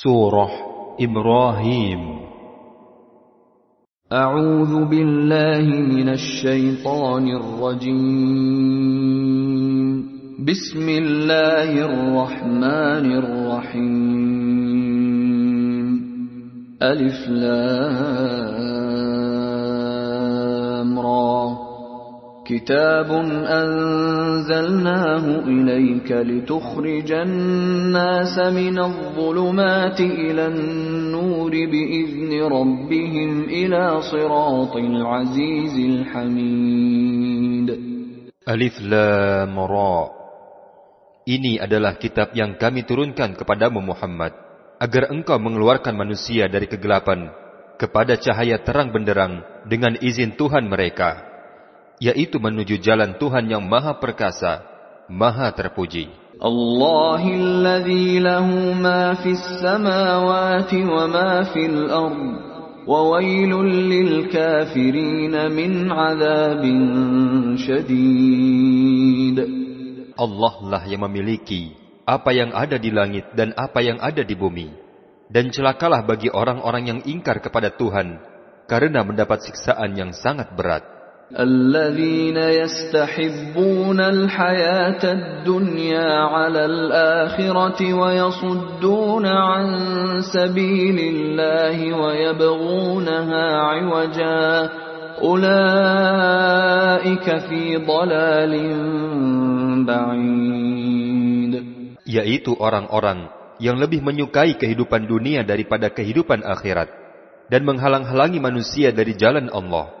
Surah Ibrahim أعوذ بالله من الشيطان الرجيم. بسم الله الرحمن الرحيم. ألف لام. كتاب أنزلناه إليك لتخرج الناس من الظلمات إلى النور بإذن ربهم إلى صراط العزيز الحميد Alif Lam Ra Ini adalah kitab yang kami turunkan kepadamu Muhammad agar engkau mengeluarkan manusia dari kegelapan kepada cahaya terang benderang dengan izin Tuhan mereka yaitu menuju jalan Tuhan yang maha perkasa, maha terpuji. الله الذي له ما في السماوات وما في الأرض وويل للكافرين من عذاب شديد Allah lah yang memiliki apa yang ada di langit dan apa yang ada di bumi. Dan celakalah bagi orang-orang yang ingkar kepada Tuhan karena mendapat siksaan yang sangat berat. الذين يستحبون الحياة الدنيا على الآخرة ويصدون عن سبيل الله ويبغونها عوجا أولئك في ضلال بعيد Yaitu orang-orang yang lebih menyukai kehidupan dunia daripada kehidupan akhirat dan menghalang-halangi manusia dari jalan Allah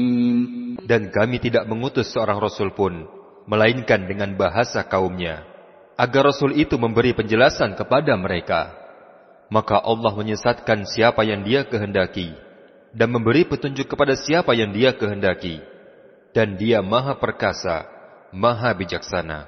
Dan kami tidak mengutus seorang rasul pun, melainkan dengan bahasa kaumnya, agar rasul itu memberi penjelasan kepada mereka. Maka Allah menyesatkan siapa yang dia kehendaki, dan memberi petunjuk kepada siapa yang dia kehendaki. Dan dia maha perkasa, maha bijaksana.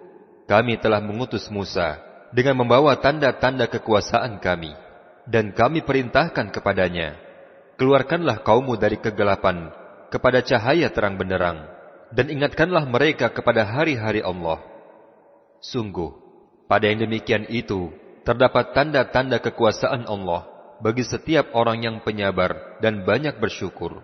kami telah mengutus Musa dengan membawa tanda-tanda kekuasaan kami. Dan kami perintahkan kepadanya, keluarkanlah kaummu dari kegelapan kepada cahaya terang benderang, dan ingatkanlah mereka kepada hari-hari Allah. Sungguh, pada yang demikian itu, terdapat tanda-tanda kekuasaan Allah bagi setiap orang yang penyabar dan banyak bersyukur.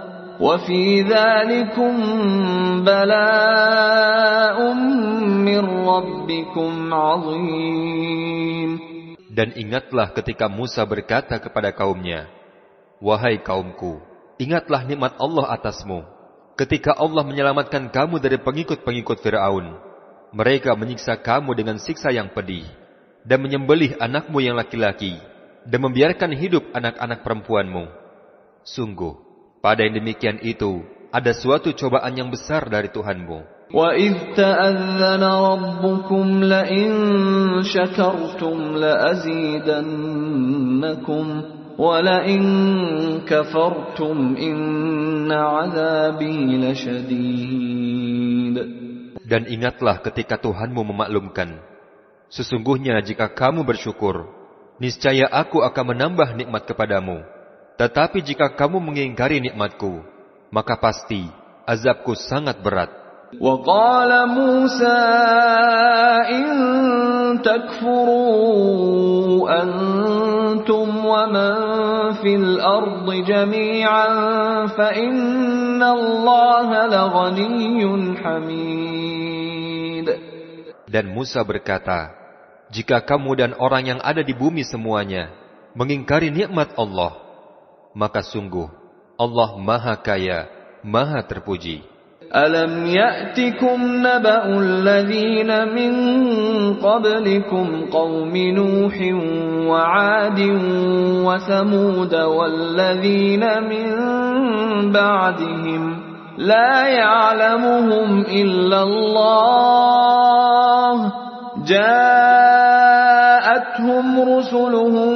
وفي ذلكم بلاء من ربكم عظيم Dan ingatlah ketika Musa berkata kepada kaumnya, Wahai kaumku, ingatlah nikmat Allah atasmu. Ketika Allah menyelamatkan kamu dari pengikut-pengikut Fir'aun, mereka menyiksa kamu dengan siksa yang pedih, dan menyembelih anakmu yang laki-laki, dan membiarkan hidup anak-anak perempuanmu. Sungguh, pada yang demikian itu, ada suatu cobaan yang besar dari Tuhanmu. وَإِذْ تَأَذَّنَ رَبُّكُمْ لَئِن شَكَرْتُمْ لَأَزِيدَنَّكُمْ وَلَئِن كَفَرْتُمْ إِنَّ عَذَابِي لَشَدِيدٌ Dan ingatlah ketika Tuhanmu memaklumkan, sesungguhnya jika kamu bersyukur, niscaya aku akan menambah nikmat kepadamu. Tetapi jika kamu mengingkari nikmatku, maka pasti azabku sangat berat. وقال موسى إن تكفروا أنتم ومن في الأرض جميعا فإن الله لغني حميد Dan Musa berkata, Jika kamu dan orang yang ada di bumi semuanya mengingkari nikmat Allah, maka sungguh Allah Maha Kaya, Maha Terpuji. Alam ya'tikum naba'ul ladhina min qablikum qawmi Nuhin wa 'adin wa Thamud wal ladhina min ba'dihim la ya'lamuhum illa Allah ja'atuhum rusuluhum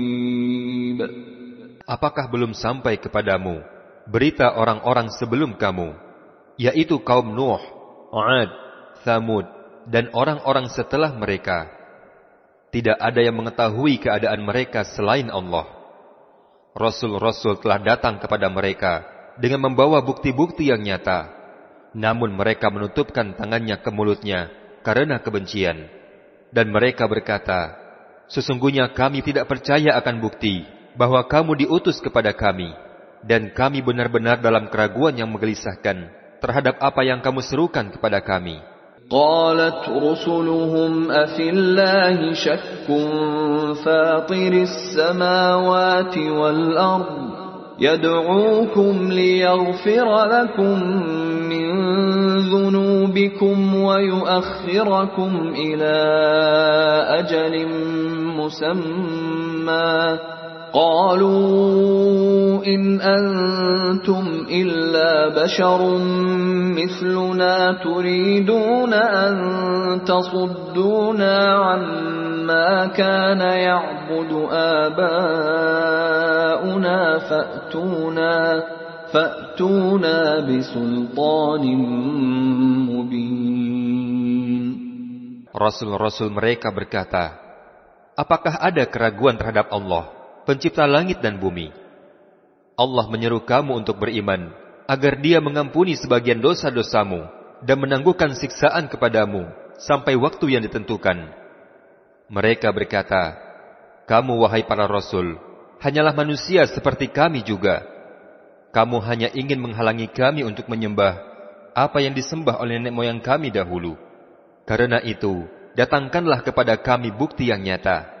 Apakah belum sampai kepadamu berita orang-orang sebelum kamu, yaitu kaum Nuh, Ad, Thamud, dan orang-orang setelah mereka. Tidak ada yang mengetahui keadaan mereka selain Allah. Rasul-rasul telah datang kepada mereka dengan membawa bukti-bukti yang nyata. Namun mereka menutupkan tangannya ke mulutnya karena kebencian. Dan mereka berkata, Sesungguhnya kami tidak percaya akan bukti bahwa kamu diutus kepada kami. Dan kami benar-benar dalam keraguan yang menggelisahkan terhadap apa yang kamu serukan kepada kami. قالت رسلهم أفي الله شك فاطر السماوات والأرض يدعوكم ليغفر لكم من ذنوبكم ويؤخركم إلى أجل مسمى قالوا إن أنتم إلا بشر مثلنا تريدون أن تصدونا عما كان يعبد آباؤنا فأتونا فأتونا بسلطان مبين Rasul-rasul mereka berkata, Apakah ada keraguan terhadap Allah, Pencipta langit dan bumi? Allah menyeru kamu untuk beriman, agar dia mengampuni sebagian dosa-dosamu dan menangguhkan siksaan kepadamu sampai waktu yang ditentukan. Mereka berkata, Kamu wahai para rasul, hanyalah manusia seperti kami juga. Kamu hanya ingin menghalangi kami untuk menyembah apa yang disembah oleh nenek moyang kami dahulu. Karena itu, datangkanlah kepada kami bukti yang nyata.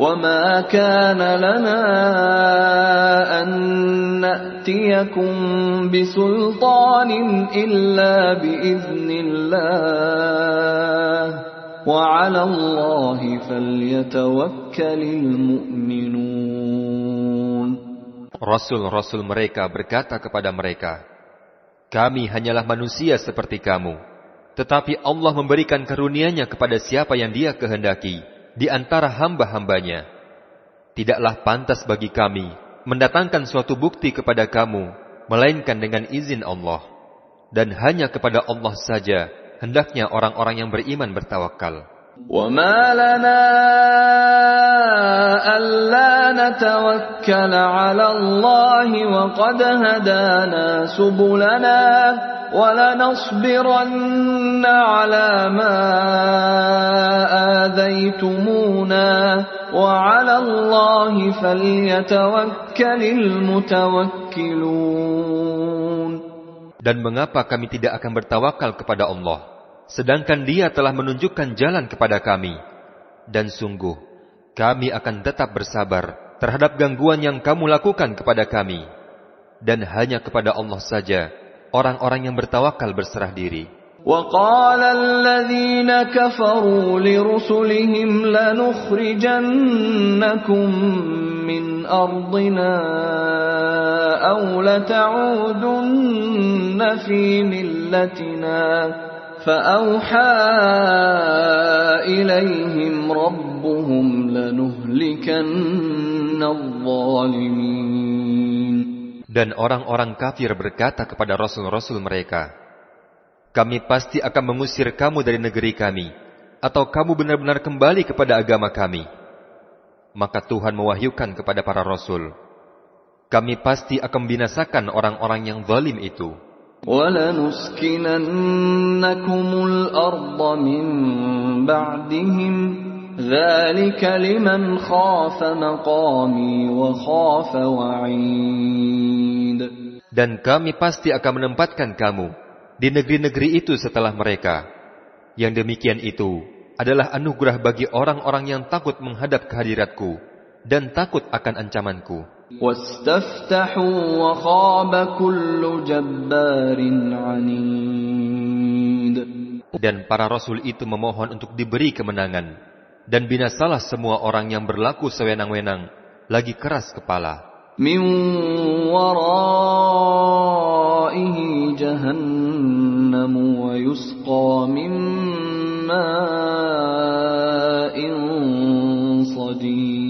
وما كان لنا أن نأتيكم بسلطان إلا بإذن الله وعلى الله فليتوكل المؤمنون Rasul-rasul mereka berkata kepada mereka, Kami hanyalah manusia seperti kamu, tetapi Allah memberikan karunia-Nya kepada siapa yang Dia kehendaki di antara hamba-hambanya. Tidaklah pantas bagi kami mendatangkan suatu bukti kepada kamu, melainkan dengan izin Allah. Dan hanya kepada Allah saja hendaknya orang-orang yang beriman bertawakal. وما لنا ألا نتوكل على الله وقد هدانا سبلنا ولنصبرن على ما آذيتمونا وعلى الله فليتوكل المتوكلون Dan mengapa kami tidak akan bertawakal kepada Allah, sedangkan dia telah menunjukkan jalan kepada kami. Dan sungguh, kami akan tetap bersabar terhadap gangguan yang kamu lakukan kepada kami. Dan hanya kepada Allah saja, orang-orang yang bertawakal berserah diri. وقال الذين كفروا لرسلهم لنخرجنكم من أرضنا أو لتعودن في ملتنا فأوحى إليهم ربهم لنهلكن الظالمين Dan orang-orang kafir berkata kepada rasul-rasul mereka, Kami pasti akan mengusir kamu dari negeri kami, atau kamu benar-benar kembali kepada agama kami. Maka Tuhan mewahyukan kepada para rasul, Kami pasti akan membinasakan orang-orang yang zalim itu. وَلَنُسْكِنَنَّكُمُ الْأَرْضَ مِنْ بَعْدِهِمْ ذَلِكَ لِمَنْ خَافَ مَقَامِي وَخَافَ وَعِيدِ Dan kami pasti akan menempatkan kamu di negeri-negeri itu setelah mereka. Yang demikian itu adalah anugerah bagi orang-orang yang takut menghadap kehadiratku dan takut akan ancamanku. واستفتحوا وخاب كل جبار عنيد Dan para rasul itu memohon untuk diberi kemenangan. Dan binasalah semua orang yang berlaku sewenang-wenang, lagi keras kepala. من ورائه جهنم ويسقى من ماء صديد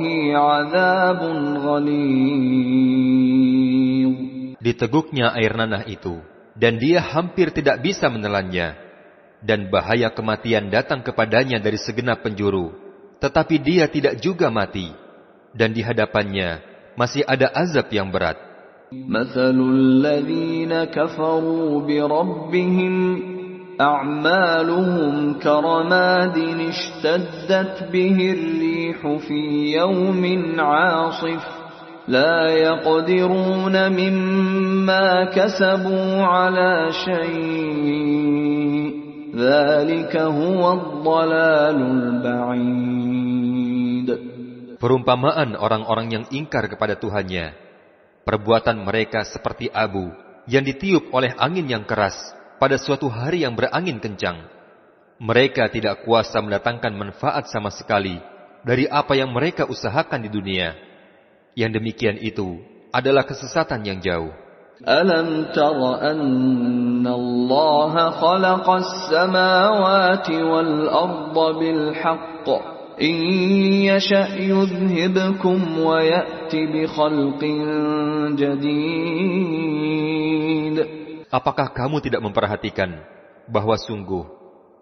Diteguknya air nanah itu, dan dia hampir tidak bisa menelannya. Dan bahaya kematian datang kepadanya dari segenap penjuru, tetapi dia tidak juga mati. Dan di hadapannya masih ada azab yang berat. مثل الذين كفروا بربهم أعمالهم كرماد اشتدت به الريح في يوم عاصف لا يقدرون مما كسبوا على شيء ذلك هو الضلال البعيد Perumpamaan orang-orang yang ingkar kepada Tuhannya. Perbuatan mereka seperti abu yang ditiup oleh angin yang keras pada suatu hari yang berangin kencang. Mereka tidak kuasa mendatangkan manfaat sama sekali dari apa yang mereka usahakan di dunia. Yang demikian itu adalah kesesatan yang jauh. Alam tara anna Allah khalaqa as-samawati wal arda bil haqq in yasha' yudhhibkum wa ya'ti bi khalqin jadid Apakah kamu tidak memperhatikan bahwa sungguh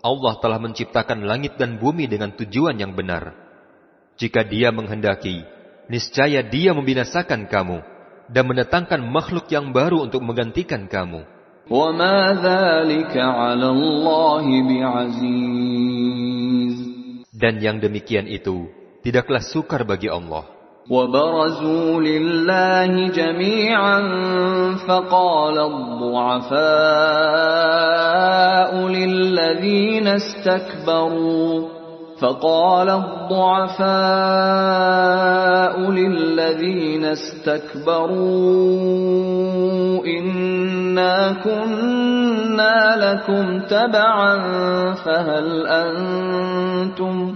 Allah telah menciptakan langit dan bumi dengan tujuan yang benar? Jika dia menghendaki, niscaya dia membinasakan kamu dan mendatangkan makhluk yang baru untuk menggantikan kamu. Dan yang demikian itu tidaklah sukar bagi Allah. وبرزوا لله جميعا فقال الضعفاء للذين استكبروا فقال الضعفاء للذين استكبروا إنا كنا لكم تبعا فهل أنتم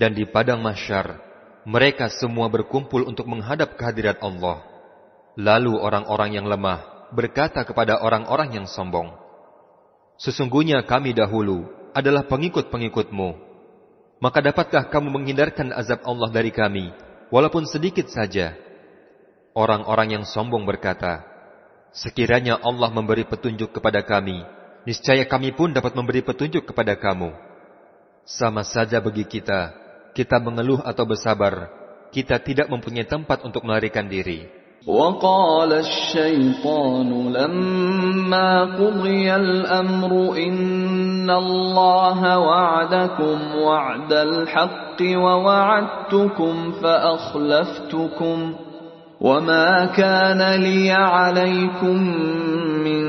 Dan di padang mahsyar, mereka semua berkumpul untuk menghadap kehadirat Allah. Lalu orang-orang yang lemah berkata kepada orang-orang yang sombong, Sesungguhnya kami dahulu adalah pengikut-pengikutmu. Maka dapatkah kamu menghindarkan azab Allah dari kami, walaupun sedikit saja? Orang-orang yang sombong berkata, Sekiranya Allah memberi petunjuk kepada kami, niscaya kami pun dapat memberi petunjuk kepada kamu. Sama saja bagi kita, kita mengeluh atau bersabar, kita tidak mempunyai tempat untuk melarikan diri. وقال الشيطان لما قضي الأمر إن الله وعدكم وعد الحق ووعدتكم فأخلفتكم وما كان لي عليكم من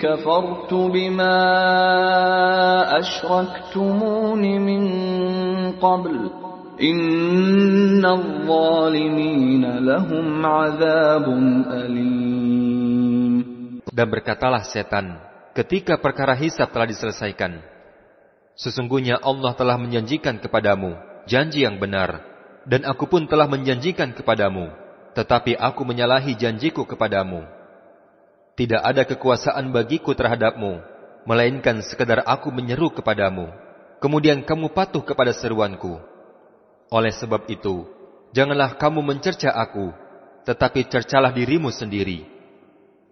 كفرت بما أشركتمون من قبل إن الظالمين لهم عذاب أليم Dan berkatalah setan, ketika perkara hisab telah diselesaikan, sesungguhnya Allah telah menjanjikan kepadamu janji yang benar, dan aku pun telah menjanjikan kepadamu, tetapi aku menyalahi janjiku kepadamu. Tidak ada kekuasaan bagiku terhadapmu, melainkan sekedar aku menyeru kepadamu, kemudian kamu patuh kepada seruanku. Oleh sebab itu, janganlah kamu mencerca aku, tetapi cercalah dirimu sendiri.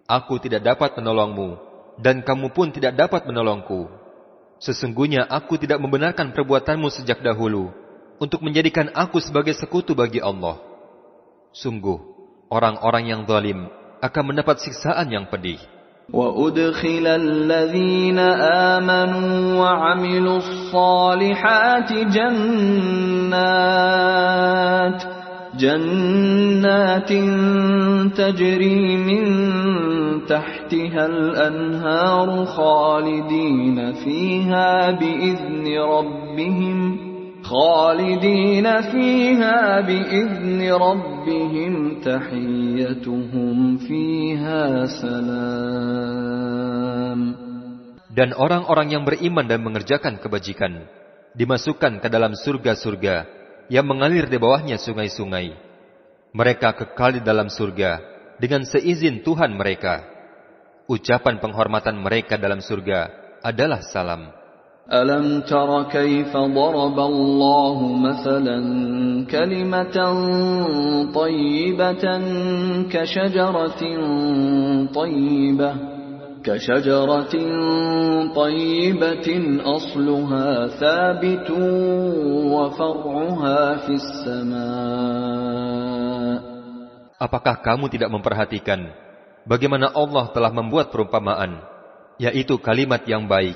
Aku tidak dapat menolongmu, dan kamu pun tidak dapat menolongku. Sesungguhnya aku tidak membenarkan perbuatanmu sejak dahulu, untuk menjadikan aku sebagai sekutu bagi Allah. Sungguh, orang-orang yang zalim akan mendapat siksaan yang pedih. وأدخل الذين آمنوا وعملوا الصالحات جنات جنات تجري من تحتها الأنهار خالدين فيها بإذن ربهم خالدين فيها بإذن ربهم تحيتهم فيها سلام Dan orang-orang yang beriman dan mengerjakan kebajikan dimasukkan ke dalam surga-surga yang mengalir di bawahnya sungai-sungai. Mereka kekal di dalam surga dengan seizin Tuhan mereka. Ucapan penghormatan mereka dalam surga adalah salam. ألم تر كيف ضرب الله مثلا كلمة طيبة كشجرة طيبة كشجرة طيبة أصلها ثابت وفرعها في السماء Apakah kamu tidak memperhatikan bagaimana Allah telah membuat perumpamaan, yaitu kalimat yang baik,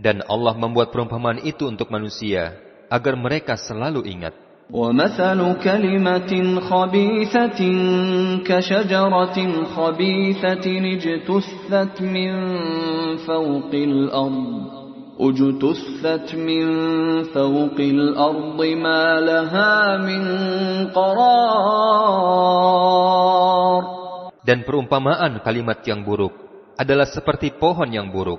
Dan Allah membuat perumpamaan itu untuk manusia agar mereka selalu ingat. ومثل كلمة خبيثة كشجرة خبيثة اجتثت من فوق الأرض اجتثت من فوق الأرض ما لها من قرار Dan perumpamaan kalimat yang buruk adalah seperti pohon yang buruk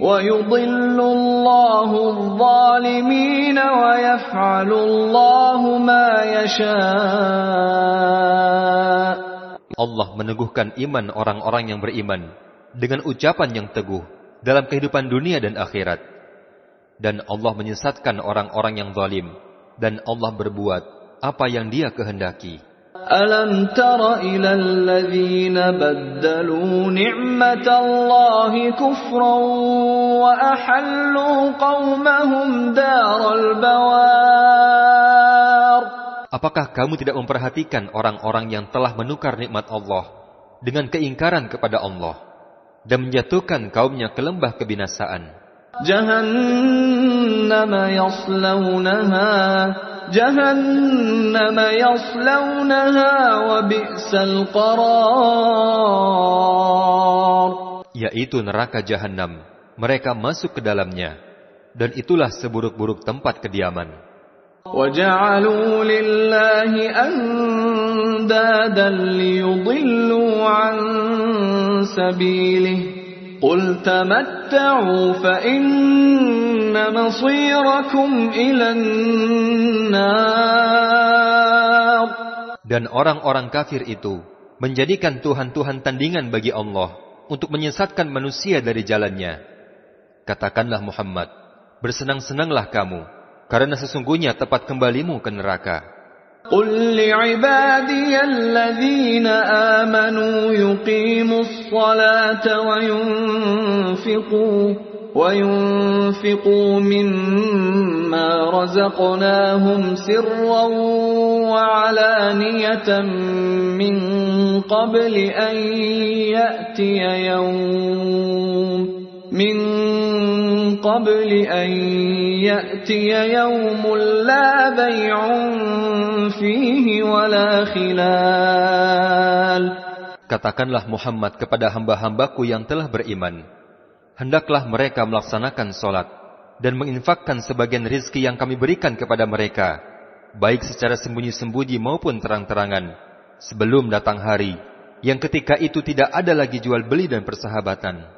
ويضل الله الظالمين ويفعل الله ما يشاء Allah meneguhkan iman orang-orang yang beriman dengan ucapan yang teguh dalam kehidupan dunia dan akhirat. Dan Allah menyesatkan orang-orang yang zalim dan Allah berbuat apa yang Dia kehendaki. ألم تر إلى الذين بدلوا نعمة الله كفرا وأحلوا قومهم دار البوار Apakah kamu tidak memperhatikan orang-orang yang telah menukar nikmat Allah dengan keingkaran kepada Allah dan menjatuhkan kaumnya ke lembah kebinasaan? جهنم يصلونها جهنم يصلونها وبئس القرار Yaitu neraka jahanam. Mereka masuk ke dalamnya. Dan itulah seburuk-buruk tempat kediaman. وجعلوا لله أندادا ليضلوا عن سبيله قل تمتعوا فإن مصيركم إلى النار Dan orang-orang kafir itu menjadikan Tuhan-Tuhan tandingan bagi Allah untuk menyesatkan manusia dari jalannya. Katakanlah Muhammad, bersenang-senanglah kamu, karena sesungguhnya tempat kembalimu ke neraka. قل لعبادي الذين آمنوا يقيموا الصلاة وينفقوا وينفقوا مما رزقناهم سرا وعلانية من قبل أن يأتي يوم من قبل أن يأتي يوم لا بيع فيه ولا خلال Katakanlah Muhammad kepada hamba-hambaku yang telah beriman, hendaklah mereka melaksanakan solat dan menginfakkan sebagian rizki yang kami berikan kepada mereka, baik secara sembunyi-sembunyi maupun terang-terangan, sebelum datang hari yang ketika itu tidak ada lagi jual beli dan persahabatan.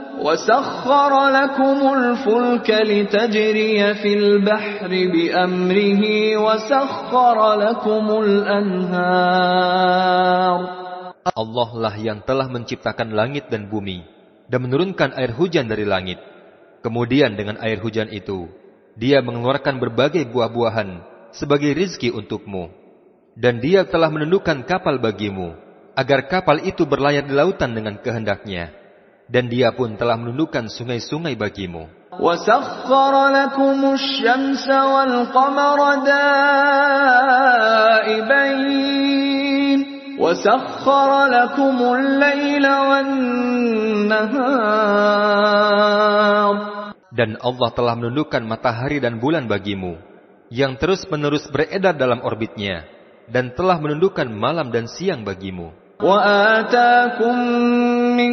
وسخر لكم الفلك لتجري في البحر بأمره وسخر لكم الأنهار Allah lah yang telah menciptakan langit dan bumi dan menurunkan air hujan dari langit. Kemudian dengan air hujan itu, dia mengeluarkan berbagai buah-buahan sebagai rizki untukmu. Dan dia telah menundukkan kapal bagimu, agar kapal itu berlayar di lautan dengan kehendaknya. Dan dia pun telah menundukkan sungai-sungai bagimu. وسخر لكم الشمس والقمر دائبين وسخر لكم الليل والنهار Dan Allah telah menundukkan matahari dan bulan bagimu, yang terus-menerus beredar dalam orbitnya, dan telah menundukkan malam dan siang bagimu. وآتاكم من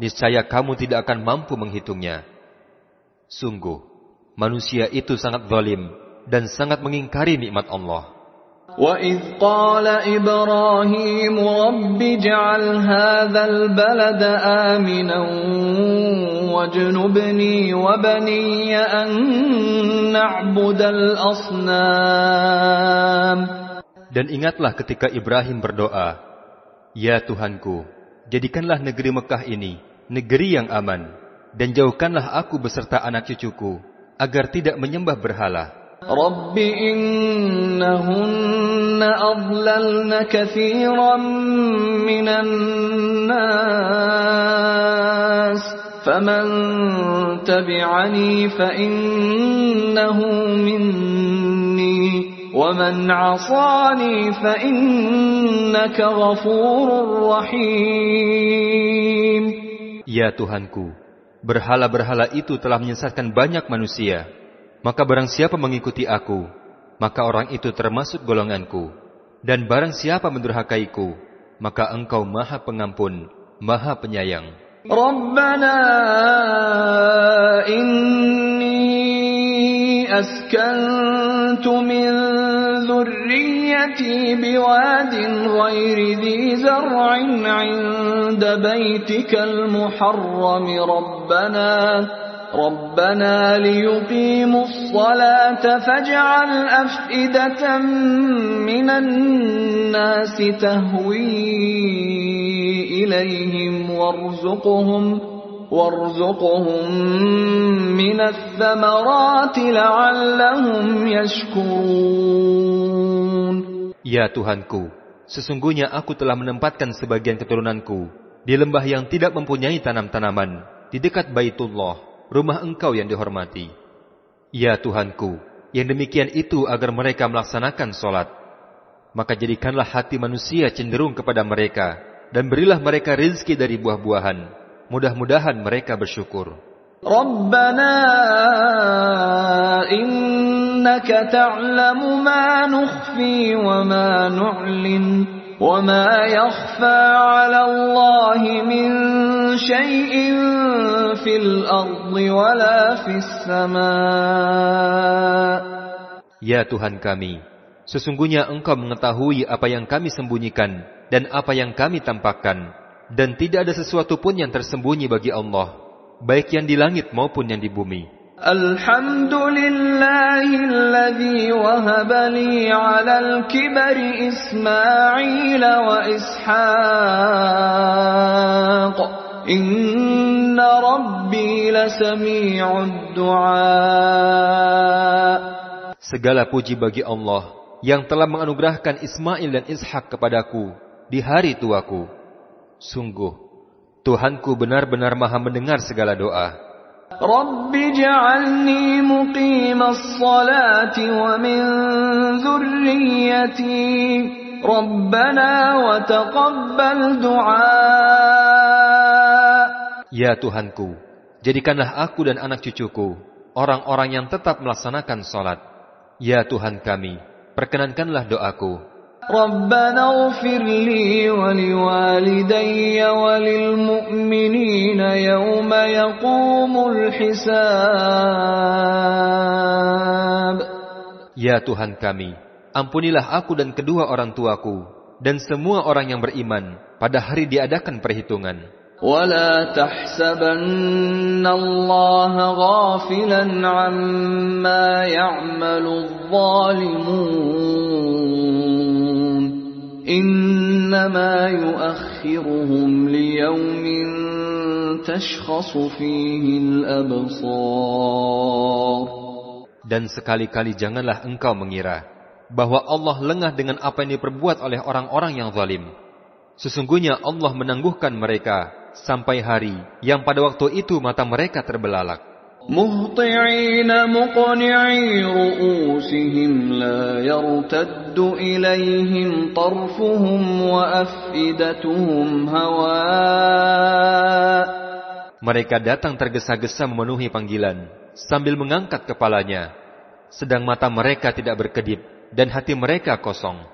niscaya kamu tidak akan mampu menghitungnya. Sungguh, manusia itu sangat zalim dan sangat mengingkari nikmat Allah. وإذ قال إبراهيم رب اجعل هذا البلد آمنا واجنبني وبني أن نعبد الأصنام Dan ingatlah ketika Ibrahim berdoa, Ya Tuhanku, jadikanlah negeri Mekah ini negeri yang aman, dan jauhkanlah aku beserta anak cucuku, agar tidak menyembah berhala. Rabbi innahunna adlalna kathiran minan nas, faman tabi'ani fa innahu minni. ومن عصاني فإنك غفور رحيم Ya Tuhanku, berhala-berhala itu telah menyesatkan banyak manusia. Maka barang siapa mengikuti aku, maka orang itu termasuk golonganku. Dan barang siapa mendurhakaiku, maka engkau maha pengampun, maha penyayang. ربنا إني أسكنت من ذريتي بواد غير ذي زرع عند بيتك المحرم ربنا ربنا ليقيموا الصلاة فاجعل أفئدة من الناس تهوي إليهم وارزقهم وارزقهم من الثمرات لعلهم يشكرون Ya Tuhanku, sesungguhnya aku telah menempatkan sebagian keturunanku di lembah yang tidak mempunyai tanam-tanaman, di dekat Baitullah, rumah engkau yang dihormati. Ya Tuhanku, yang demikian itu agar mereka melaksanakan sholat. Maka jadikanlah hati manusia cenderung kepada mereka, dan berilah mereka rizki dari buah-buahan. Mudah-mudahan mereka bersyukur. Rabbana إنك تعلم ما نخفي وما نعلن وما يخفى على الله من شيء في الأرض ولا في السماء Ya Tuhan kami, sesungguhnya Engkau mengetahui apa yang kami sembunyikan dan apa yang kami tampakkan, dan tidak ada sesuatu pun yang tersembunyi bagi Allah, baik yang di langit maupun yang di bumi. الحمد لله الذي وهب لي على الكبر إسماعيل وإسحاق إن ربي لسميع الدعاء Segala puji bagi Allah yang telah menganugerahkan Ismail dan Ishak kepadaku di hari tuaku. Sungguh, Tuhanku benar-benar maha mendengar segala doa. رب اجعلني مقيم الصلاة ومن ذريتي ربنا وتقبل دعاء Ya Tuhanku, jadikanlah aku dan anak cucuku orang-orang yang tetap melaksanakan sholat. Ya Tuhan kami, perkenankanlah doaku. ربنا اغفر لي ولوالدي وللمؤمنين يوم يقوم الحساب Ya Tuhan kami, ampunilah aku dan kedua orang tuaku, dan semua orang yang beriman pada hari diadakan perhitungan. ولا تحسبن الله غافلا عما يعمل الظالمون إنما يؤخرهم ليوم تشخص فيه الأبصار Dan sekali-kali janganlah engkau mengira bahwa Allah lengah dengan apa yang diperbuat oleh orang-orang yang zalim. Sesungguhnya Allah menangguhkan mereka sampai hari yang pada waktu itu mata mereka terbelalak. مهطعين مقنعي رؤوسهم لا يرتد إليهم طرفهم وأفئدتهم هواء Mereka datang tergesa-gesa memenuhi panggilan sambil mengangkat kepalanya, sedang mata mereka tidak berkedip dan hati mereka kosong.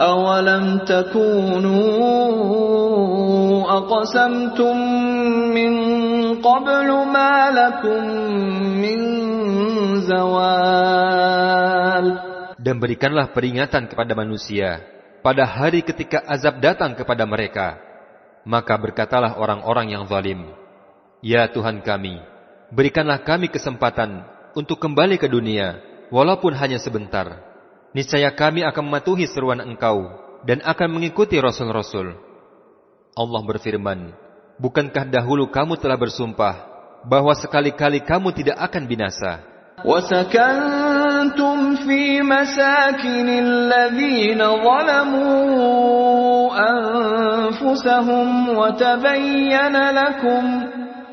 أولم تكونوا أقسمتم من قبل ما لكم من زوال Dan berikanlah peringatan kepada manusia pada hari ketika azab datang kepada mereka. Maka berkatalah orang-orang yang zalim, Ya Tuhan kami, berikanlah kami kesempatan untuk kembali ke dunia, walaupun hanya sebentar. Niscaya kami akan mematuhi seruan engkau dan akan mengikuti Rasul-Rasul. Allah berfirman, Bukankah dahulu kamu telah bersumpah bahwa sekali-kali kamu tidak akan binasa? وسكنتم في مساكن الذين ظلموا أنفسهم وتبين لكم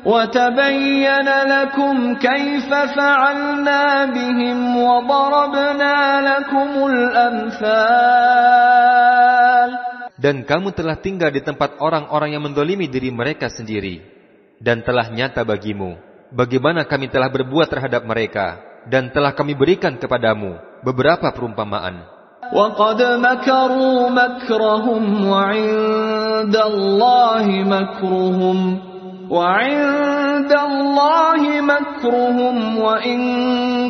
وتبين لكم كيف فعلنا بهم وضربنا لكم الأمثال Dan kamu telah tinggal di tempat orang-orang yang mendolimi diri mereka sendiri. Dan telah nyata bagimu bagaimana kami telah berbuat terhadap mereka dan telah kami berikan kepadamu beberapa perumpamaan. وقد مكروا مكرهم وعند الله مكرهم وعند الله مكرهم وإن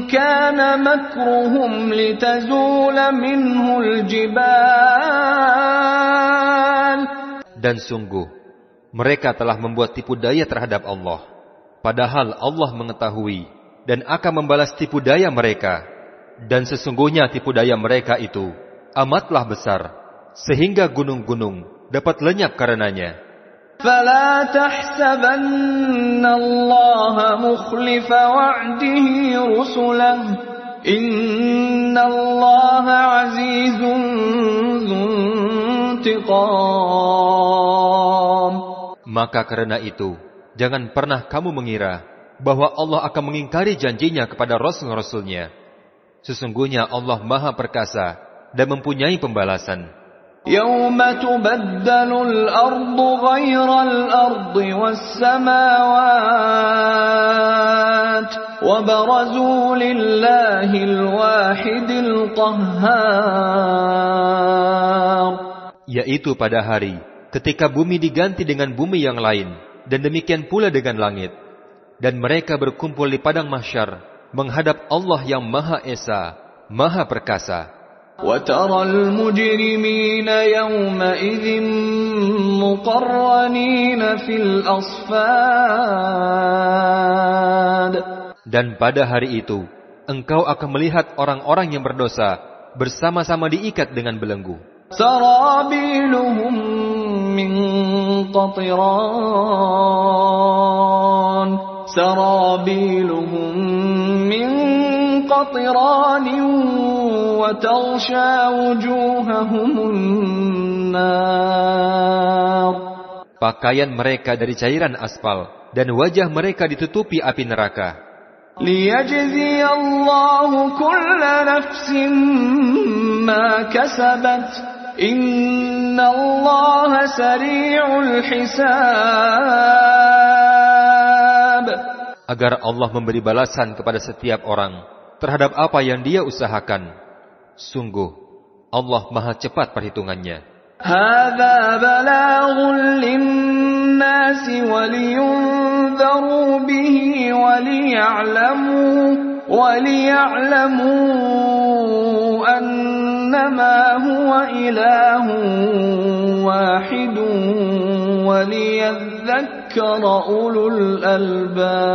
كان مكرهم لتزول منه الجبال Dan sungguh, mereka telah membuat tipu daya terhadap Allah Padahal Allah mengetahui dan akan membalas tipu daya mereka. Dan sesungguhnya tipu daya mereka itu amatlah besar, sehingga gunung-gunung dapat lenyap karenanya. فلا تحسبن الله مخلف وعده رسله إن الله عزيز ذو انتقام Maka karena itu, Jangan pernah kamu mengira bahwa Allah akan mengingkari janjinya kepada Rasul-Rasulnya. Sesungguhnya Allah maha perkasa dan mempunyai pembalasan. يوم تبدل الأرض غير الأرض والسماوات وبرزوا لله الواحد القهار Yaitu pada hari ketika bumi diganti dengan bumi yang lain dan demikian pula dengan langit. Dan mereka berkumpul di padang mahsyar menghadap Allah yang Maha Esa, Maha Perkasa. وترى المجرمين يومئذ مقرنين في الأصفاد Dan pada hari itu, engkau akan melihat orang-orang yang berdosa bersama-sama diikat dengan belenggu. سرابيلهم من قطران سرابيلهم من قطران وتغشى وجوههم النار Pakaian mereka dari cairan aspal dan wajah mereka ditutupi api neraka. ليجزي الله كل نفس ما كسبت إن الله سريع الحساب Agar Allah memberi balasan kepada setiap orang terhadap apa yang dia usahakan. Sungguh, Allah maha cepat perhitungannya. هذا بلاغ للناس ولينذروا به وليعلموا وليعلموا أنما هو إله واحد وليذكر أولو الألباب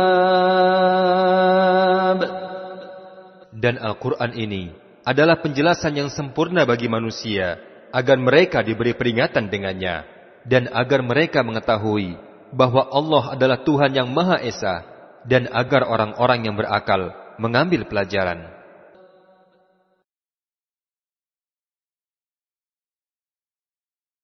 Dan Al-Quran ini adalah penjelasan yang sempurna bagi manusia agar mereka diberi peringatan dengannya dan agar mereka mengetahui bahwa Allah adalah Tuhan yang Maha Esa dan agar orang-orang yang berakal mengambil pelajaran.